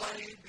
غيب